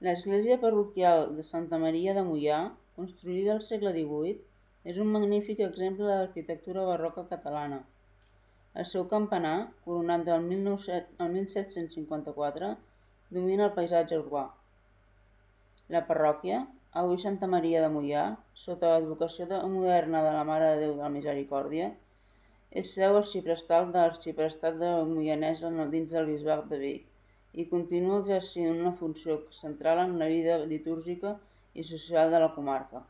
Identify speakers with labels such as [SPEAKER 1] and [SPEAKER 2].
[SPEAKER 1] L'església parroquial de Santa Maria de Moià, construïda al segle XVIII, és un magnífic exemple de l'arquitectura barroca catalana. El seu campanar, coronat del 1754, domina el paisatge urbà. La parròquia, avui Santa Maria de Moià, sota l'advocació moderna de la Mare de Déu de la Misericòrdia, és seu arxiprestal de l'arxiprestat de Moianès dins del bisbat de Vic i continua exercint una funció central en la vida litúrgica i social de la comarca.